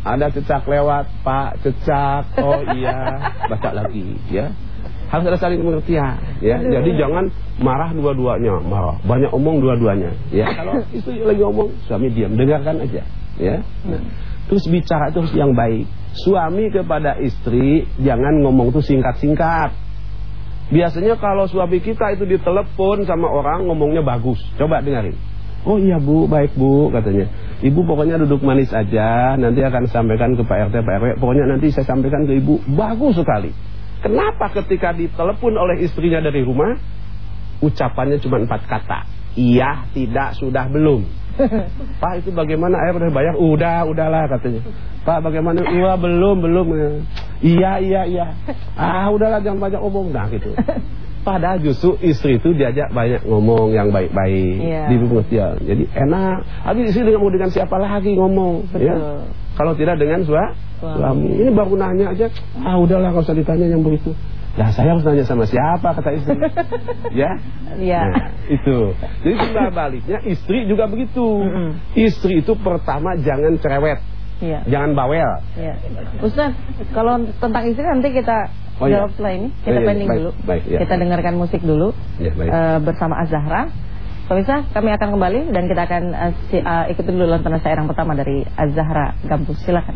Ada cecak lewat pak cecak. Oh iya. Baca lagi ya harus ada saling pengertian ya. Aduh. jadi jangan marah dua-duanya. Marah. Banyak omong dua-duanya ya. Kalau istri lagi omong suami diam. Dengarkan aja ya. Nah, terus bicara itu harus yang baik. Suami kepada istri jangan ngomong itu singkat-singkat. Biasanya kalau suami kita itu ditelepon sama orang ngomongnya bagus. Coba dengarin Oh iya bu, baik bu katanya. Ibu pokoknya duduk manis aja. Nanti akan sampaikan ke Pak RT, Pak RW Pokoknya nanti saya sampaikan ke ibu. Bagus sekali Kenapa ketika ditelepon oleh istrinya dari rumah Ucapannya cuma empat kata Iya, tidak, sudah, belum Pak itu bagaimana air udah bayar Udah, udahlah katanya Pak bagaimana Iya, belum, belum Iya, iya, iya Ah udahlah jangan banyak ngomong Nah gitu Padahal justru istri itu diajak banyak ngomong yang baik-baik yeah. di pengertian. Jadi enak. Habis istri dengan mau dengan siapa lagi ngomong, ya? Betul. ya? Kalau tidak dengan suami. suami. Ini baru nanya aja, ah udahlah kalau usah ditanya yang begitu. Nah saya harus nanya sama siapa kata istri Ya Iya nah, Itu Jadi timbal baliknya istri juga begitu mm -hmm. Istri itu pertama jangan cerewet Iya. Jangan bawel Iya Ustaz Kalau tentang istri nanti kita oh, iya. jawab setelah ini. Kita oh, pending baik, dulu. Baik, iya. Kita dengarkan musik dulu ya, baik. Uh, bersama Azahra. Pemirsa, kami akan kembali dan kita akan uh, ikuti dulu lontaran yang pertama dari Azahra Gambus. Silakan.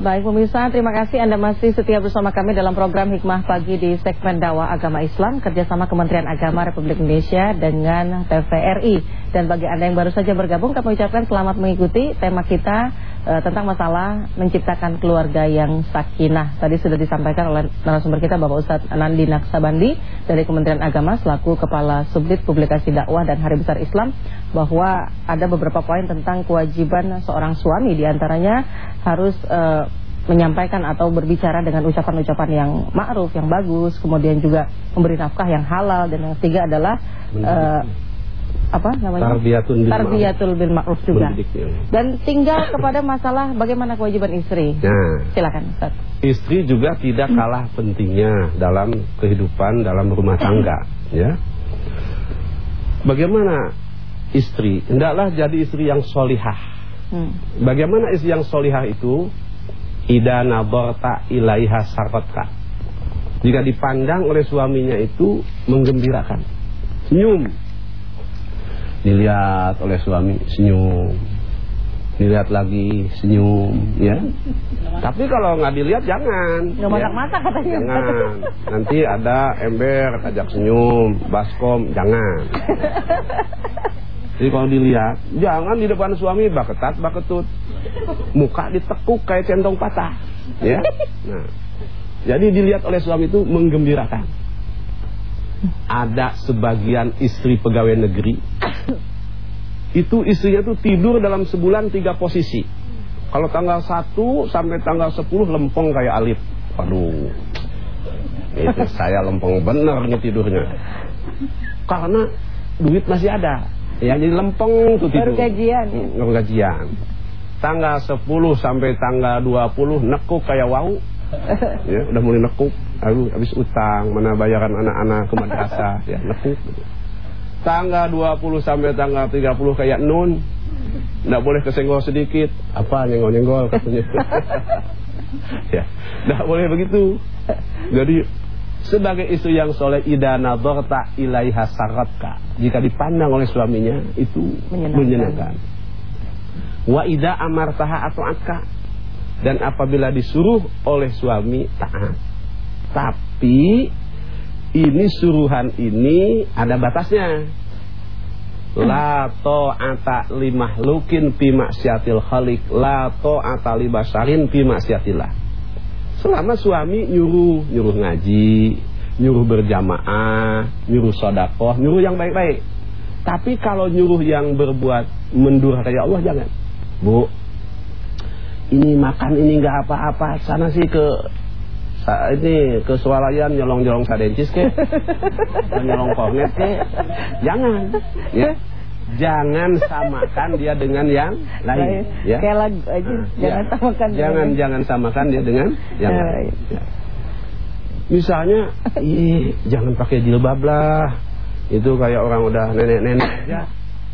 Baik pemirsa, terima kasih Anda masih setia bersama kami dalam program Hikmah Pagi di segmen dakwah agama Islam kerjasama Kementerian Agama Republik Indonesia dengan TVRI. Dan bagi Anda yang baru saja bergabung, kami ucapkan selamat mengikuti tema kita e, tentang masalah menciptakan keluarga yang sakinah. Tadi sudah disampaikan oleh narasumber kita Bapak Ustadz Nandi Naksabandi dari Kementerian Agama selaku Kepala Subdit Publikasi Dakwah dan Hari Besar Islam bahwa ada beberapa poin tentang kewajiban seorang suami di antaranya harus e, menyampaikan atau berbicara dengan ucapan-ucapan yang ma'ruf, yang bagus, kemudian juga memberi nafkah yang halal dan yang ketiga adalah uh, apa namanya? Tarbiyatul bil Tarbiyatul bil ma'ruf juga. Dan tinggal kepada masalah bagaimana kewajiban istri. Nah, silakan Ustaz. Istri juga tidak kalah pentingnya dalam kehidupan dalam rumah tangga, ya. Bagaimana istri? Hendaklah jadi istri yang solihah. Hmm. Bagaimana istri yang solihah itu? Ida nabarta ilaiha sarkotka Jika dipandang oleh suaminya itu menggembirakan Senyum Dilihat oleh suami senyum. Dilihat lagi senyum ya. Tapi kalau nggak dilihat jangan. Nggak masak-masak katanya. Jangan. Nanti ada ember ajak senyum Baskom jangan. Jadi kalau dilihat Jangan di depan suami baketat baketut. Muka ditekuk kayak centong patah ya. Nah jadi dilihat oleh suami itu menggembirakan ada sebagian istri pegawai negeri. Itu istrinya tuh tidur dalam sebulan tiga posisi. Kalau tanggal 1 sampai tanggal 10 lempeng kayak alif. Aduh itu saya lempeng bener nih tidurnya. Karena duit masih ada. Ya jadi lempeng tuh tidur. Baru gajian. Baru gajian. Tanggal 10 sampai tanggal 20 nekuk kayak wau. Ya udah mulai nekuk habis utang mana bayaran anak-anak ke madrasah ya nekuk tanggal 20 sampai tanggal 30 kayak nun. Nggak boleh kesenggol sedikit. Apa nyenggol-nyenggol katanya? Ya nggak boleh begitu. Jadi sebagai istri yang soleh ida nadorta ilaiha saratka jika dipandang oleh suaminya itu menyenangkan, menyenangkan. Wa ida amartaha atau atka dan apabila disuruh oleh suami taat tapi ini suruhan ini ada batasnya. La ta'ata limahlukin fi maksiatil khaliq. La ta'ata li fi maksiatillah selama suami nyuruh nyuruh ngaji nyuruh berjamaah nyuruh sodakoh nyuruh yang baik-baik. Tapi kalau nyuruh yang berbuat mendurhakai Allah jangan. Bu ini makan ini nggak apa-apa. Sana sih ke ini ke swalayan nyolong-nyolong sadencis ke? Nyolong kornet ke? Jangan ya. Jangan samakan dia dengan yang lain ya. Kayak lagu aja. Uh, jangan ya. samakan jangan dengan... jangan samakan dia dengan yang ya, lain. ya. misalnya ih jangan pakai jilbab lah. Itu kayak orang udah nenek-nenek aja.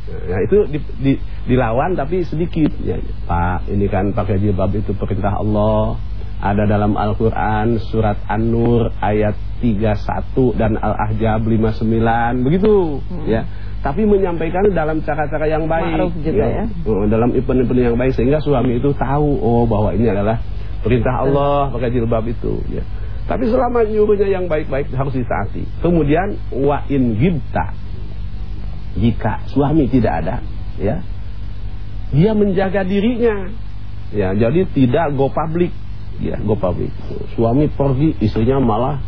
Nah itu di, di, dilawan tapi sedikit ya, Pak ini kan pakai jilbab itu perintah Allah Ada dalam Al-Quran surat An-Nur ayat 31 dan Al-Ahzab 59 Begitu hmm. ya. Tapi menyampaikan dalam cara-cara yang baik. Juga ya, ya. Oh, dalam event-event yang baik. Sehingga suami itu tahu oh bahwa ini adalah perintah Allah pakai jilbab itu ya. Tapi selama nyuruhnya yang baik-baik harus ditaati. Kemudian wa in gibta jika suami tidak ada ya dia menjaga dirinya. Ya jadi tidak go public ya go public. Suami pergi istrinya malah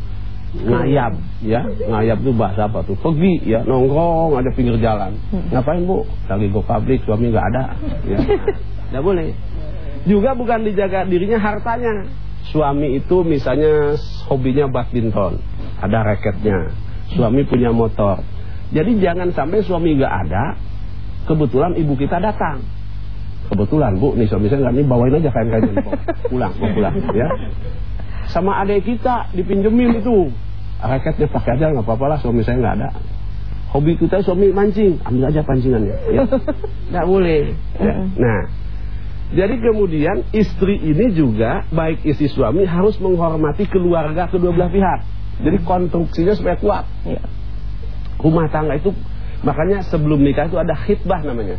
ngayap ya. Ngayap itu bahasa apa tuh? Pergi ya nongkrong ada pinggir jalan. Hmm. ngapain bu? Lagi go public suami nggak ada ya. Nggak boleh. Juga bukan dijaga dirinya hartanya. Suami itu misalnya hobinya badminton ada raketnya. Suami punya motor. Jadi jangan sampai suami gak ada, kebetulan ibu kita datang. Kebetulan bu, nih suami saya nggak nih bawain aja kain-kain pulang, mau pulang, ya. Sama adik kita dipinjemin itu, raketnya pakai aja nggak apa-apa lah, suami saya nggak ada. Hobi kita suami mancing, ambil aja pancingannya, ya. Nggak boleh. Ya. Nah, jadi kemudian istri ini juga baik istri suami harus menghormati keluarga kedua belah pihak. Jadi konstruksinya supaya kuat. Ya rumah tangga itu makanya sebelum nikah itu ada khidbah namanya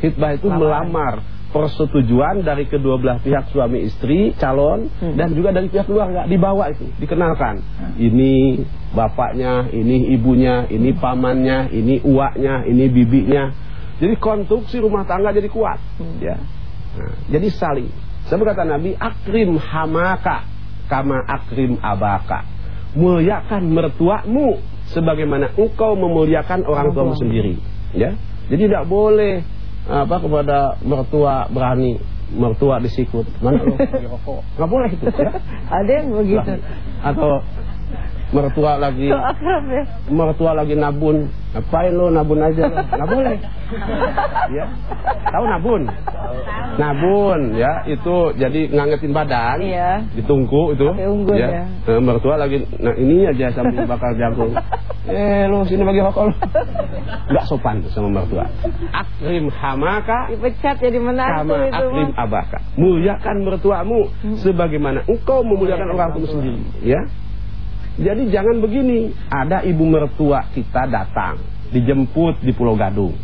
khidbah itu melamar persetujuan dari kedua belah pihak suami istri calon hmm. dan juga dari pihak keluarga. Dibawa itu dikenalkan. Hmm. ini bapaknya ini ibunya ini pamannya ini uaknya ini bibinya. Jadi konstruksi rumah tangga jadi kuat. Hmm. ya. Nah, jadi saling. Sebab kata Nabi akrim hamaka kama akrim abaka. Muliakan mertuamu sebagaimana engkau memuliakan orang tuamu sendiri. Ya. Jadi tidak boleh apa kepada mertua berani mertua disikut mana lo rokok nggak boleh itu ya? Ada yang begitu. Atau mertua lagi. Ya. mertua lagi nabun. Ngapain lo nabun aja? Lo nggak boleh. Ya. Tahu nabun? Nabun ya. Itu jadi ngangetin badan. Iya. ditungku itu. Unggun, ya. ya. mertua lagi nah ini aja sambil bakar jagung. Eh lo sini bagi rokok lo. Nggak sopan sama mertua. Akrim hamaka. Dipecat jadi menantu sama itu akrim abaka. Muliakan mertuamu hmm. sebagaimana engkau memuliakan orang tua sendiri. Ya jadi jangan begini, ada ibu mertua kita datang, dijemput di Pulau Gadung.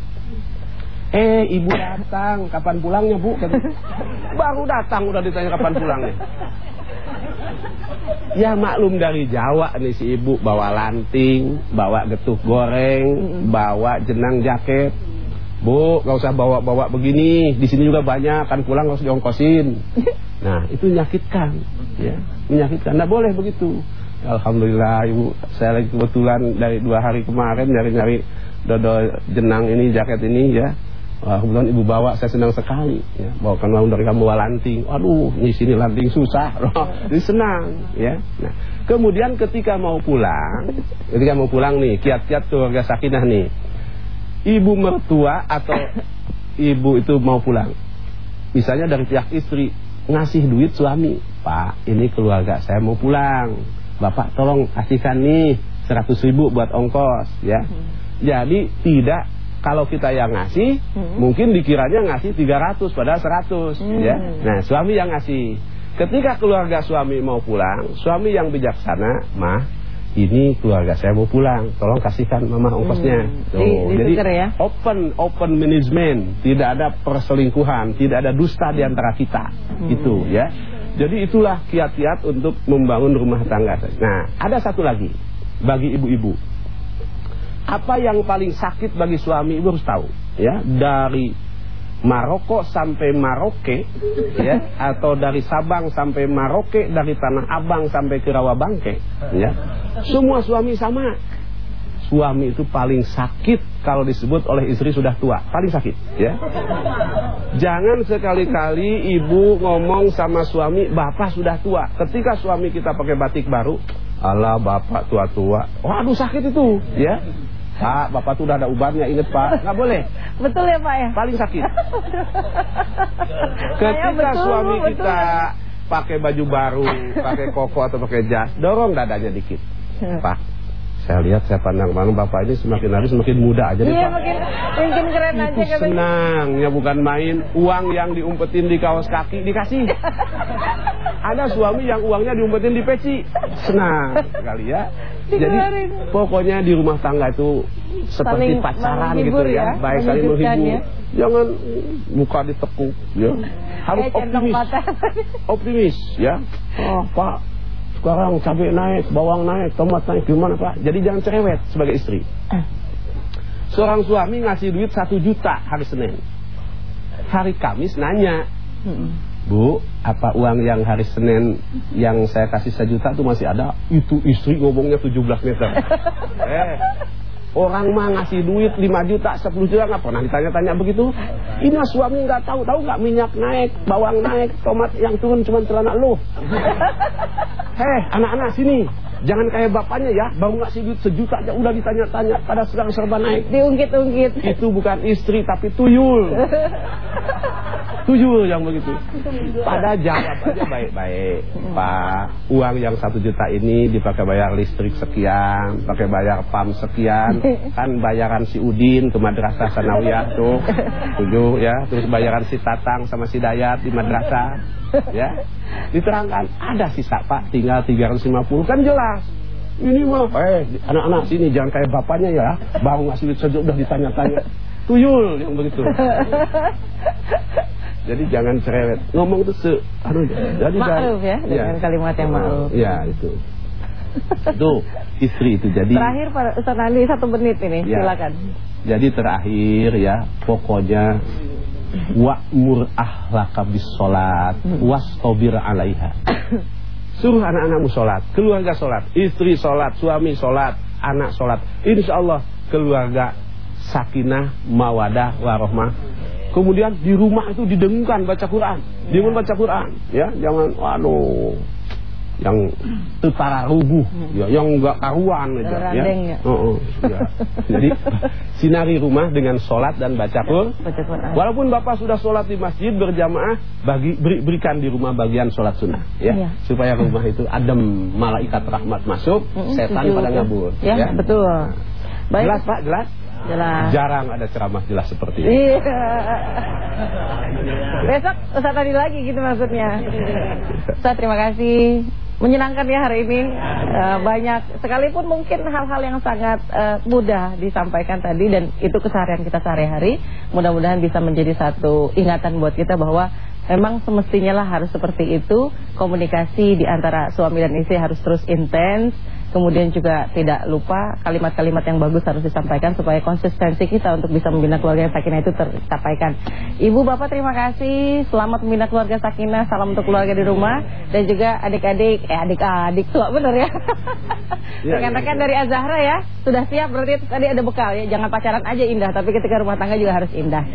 Eh, ibu datang, kapan pulangnya, Bu? Baru datang udah ditanya kapan pulangnya. Ya maklum dari Jawa nih si ibu bawa lanting, bawa getuk goreng, bawa jenang jaket. Bu, gak usah bawa-bawa begini. Di sini juga banyak, kan pulang harus diongkosin. Nah, itu menyakitkan, ya, menyakitkan. Nggak boleh begitu. Alhamdulillah ibu. Saya lagi kebetulan dari dua hari kemarin nyari-nyari dodo jenang ini jaket ini ya. Wah, kebetulan ibu bawa saya senang sekali ya. bawakan laun dari kamu lanting. Aduh di sini lanting susah loh. Ini senang ya. Nah kemudian ketika mau pulang ketika mau pulang nih kiat-kiat keluarga sakinah nih. Ibu mertua atau ibu itu mau pulang. Misalnya dari pihak istri ngasih duit suami. Pak ini keluarga saya mau pulang Bapak tolong kasihkan nih 100 ribu buat ongkos ya. Hmm. Jadi tidak kalau kita yang ngasih hmm. mungkin dikiranya ngasih 300 padahal 100 hmm. ya. Nah, suami yang ngasih. Ketika keluarga suami mau pulang, suami yang bijaksana, "Mah, ini keluarga saya mau pulang, tolong kasihkan mama ongkosnya." Hmm. Tuh. Di, Jadi ya? open open management, tidak ada perselingkuhan, tidak ada dusta di antara kita. Hmm. Itu ya. Jadi itulah kiat-kiat untuk membangun rumah tangga. Nah, ada satu lagi bagi ibu-ibu. Apa yang paling sakit bagi suami ibu harus tahu, ya, dari Maroko sampai Maroke, ya, atau dari Sabang sampai Maroke, dari Tanah Abang sampai ke Rawabangke, ya. Semua suami sama suami itu paling sakit kalau disebut oleh istri sudah tua, paling sakit, ya. Jangan sekali-kali ibu ngomong sama suami, bapak sudah tua. Ketika suami kita pakai batik baru, Allah bapak tua-tua, waduh sakit itu, ya. Pak, bapak tuh udah ada ubarnya, inget pak, nggak boleh. Betul ya pak ya. Paling sakit. Ketika betul, suami betul. kita pakai baju baru, pakai koko atau pakai jas, dorong dadanya dikit, pak saya lihat saya pandang pandang bapak ini semakin hari semakin muda aja nih iya, Pak. makin makin keren Itu aja katanya. senang ya bukan main uang yang diumpetin di kaos kaki dikasih. Ada suami yang uangnya diumpetin di peci. Senang sekali ya. Jadi pokoknya di rumah tangga itu seperti saling pacaran gitu ya, ya. baik saling menghibur. Ya. Jangan muka ditekuk ya. Harus optimis. Optimis ya. Oh, Pak sekarang cabai naik, bawang naik, tomat naik, gimana Pak? Jadi jangan cerewet sebagai istri. Eh. Seorang suami ngasih duit satu juta hari Senin. Hari Kamis nanya, hmm. Bu, apa uang yang hari Senin yang saya kasih sejuta itu masih ada? Itu istri ngomongnya 17 meter. eh, Orang mah ngasih duit 5 juta, 10 juta nggak pernah ditanya-tanya begitu. Ini suami nggak tahu, tahu nggak minyak naik, bawang naik, tomat yang turun cuma celana lu. Heh, anak-anak sini, jangan kayak bapaknya ya, baru ngasih duit sejuta aja udah ditanya-tanya, pada sedang serba naik. Diungkit-ungkit. Itu bukan istri tapi tuyul. tuyul yang begitu. Pada jawab aja baik-baik. Pak, uang yang satu juta ini dipakai bayar listrik sekian, pakai bayar pam sekian, kan bayaran si Udin ke madrasah sanawiyah tuh, tujuh ya, terus bayaran si Tatang sama si Dayat di madrasah, ya. Diterangkan ada sisa Pak, tinggal 350 kan jelas. Ini mah, eh anak-anak sini jangan kayak bapaknya ya, baru ngasih duit saja udah ditanya-tanya. Tuyul yang begitu. Jadi jangan cerewet. Ngomong itu se anu jadi Ma'ruf ya dengan ya. kalimat yang ma'ruf. Ya, itu. itu istri itu. Jadi Terakhir Pak Ustaz Andi satu menit ini, ya. silakan. Jadi terakhir ya, pokoknya wa'mur ahlaka bis salat hmm. wastabir 'alaiha. Suruh anak-anakmu sholat, keluarga sholat, istri sholat, suami sholat, anak sholat. Insya Allah keluarga sakinah, mawadah, warohmah. Kemudian di rumah itu didengungkan baca Quran, dia baca Quran, ya jangan, waduh, yang tetara rubuh ya yang enggak karuan aja ya. ya. Oh, oh, ya. Jadi sinari rumah dengan sholat dan baca Quran. Walaupun Bapak sudah sholat di masjid berjamaah, bagi beri, berikan di rumah bagian sholat sunnah ya. ya. Supaya rumah itu adem, malaikat rahmat masuk, setan pada ngabur. Ya, ya. betul. Baik. Jelas Pak, jelas? Jelas. Jarang ada ceramah jelas seperti ini. Iya. Besok Ustaz tadi lagi gitu maksudnya. Ustaz terima kasih menyenangkan ya hari ini uh, banyak sekalipun mungkin hal-hal yang sangat uh, mudah disampaikan tadi dan itu keseharian kita sehari-hari mudah-mudahan bisa menjadi satu ingatan buat kita bahwa memang semestinya lah harus seperti itu komunikasi di antara suami dan istri harus terus intens Kemudian juga tidak lupa kalimat-kalimat yang bagus harus disampaikan supaya konsistensi kita untuk bisa membina keluarga yang sakinah itu tercapaikan. Ibu bapak terima kasih, selamat membina keluarga sakinah, salam untuk keluarga di rumah dan juga adik-adik, eh adik-adik tua bener ya. ya Rekan-rekan ya, ya. dari Azahra ya, sudah siap berarti tadi ada bekal ya, jangan pacaran aja indah, tapi ketika rumah tangga juga harus indah.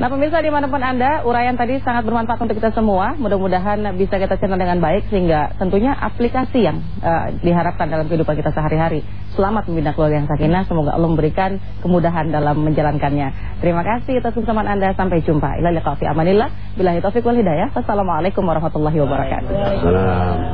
Nah pemirsa di mana pun anda, uraian tadi sangat bermanfaat untuk kita semua, mudah-mudahan bisa kita cerna dengan baik sehingga tentunya aplikasi yang uh, diharapkan dalam kehidupan kita sehari-hari. Selamat membina keluarga yang sakinah. Semoga Allah memberikan kemudahan dalam menjalankannya. Terima kasih atas kesamaan Anda. Sampai jumpa. Ila liqa amanillah. Billahi taufiq wal hidayah. Wassalamualaikum warahmatullahi wabarakatuh.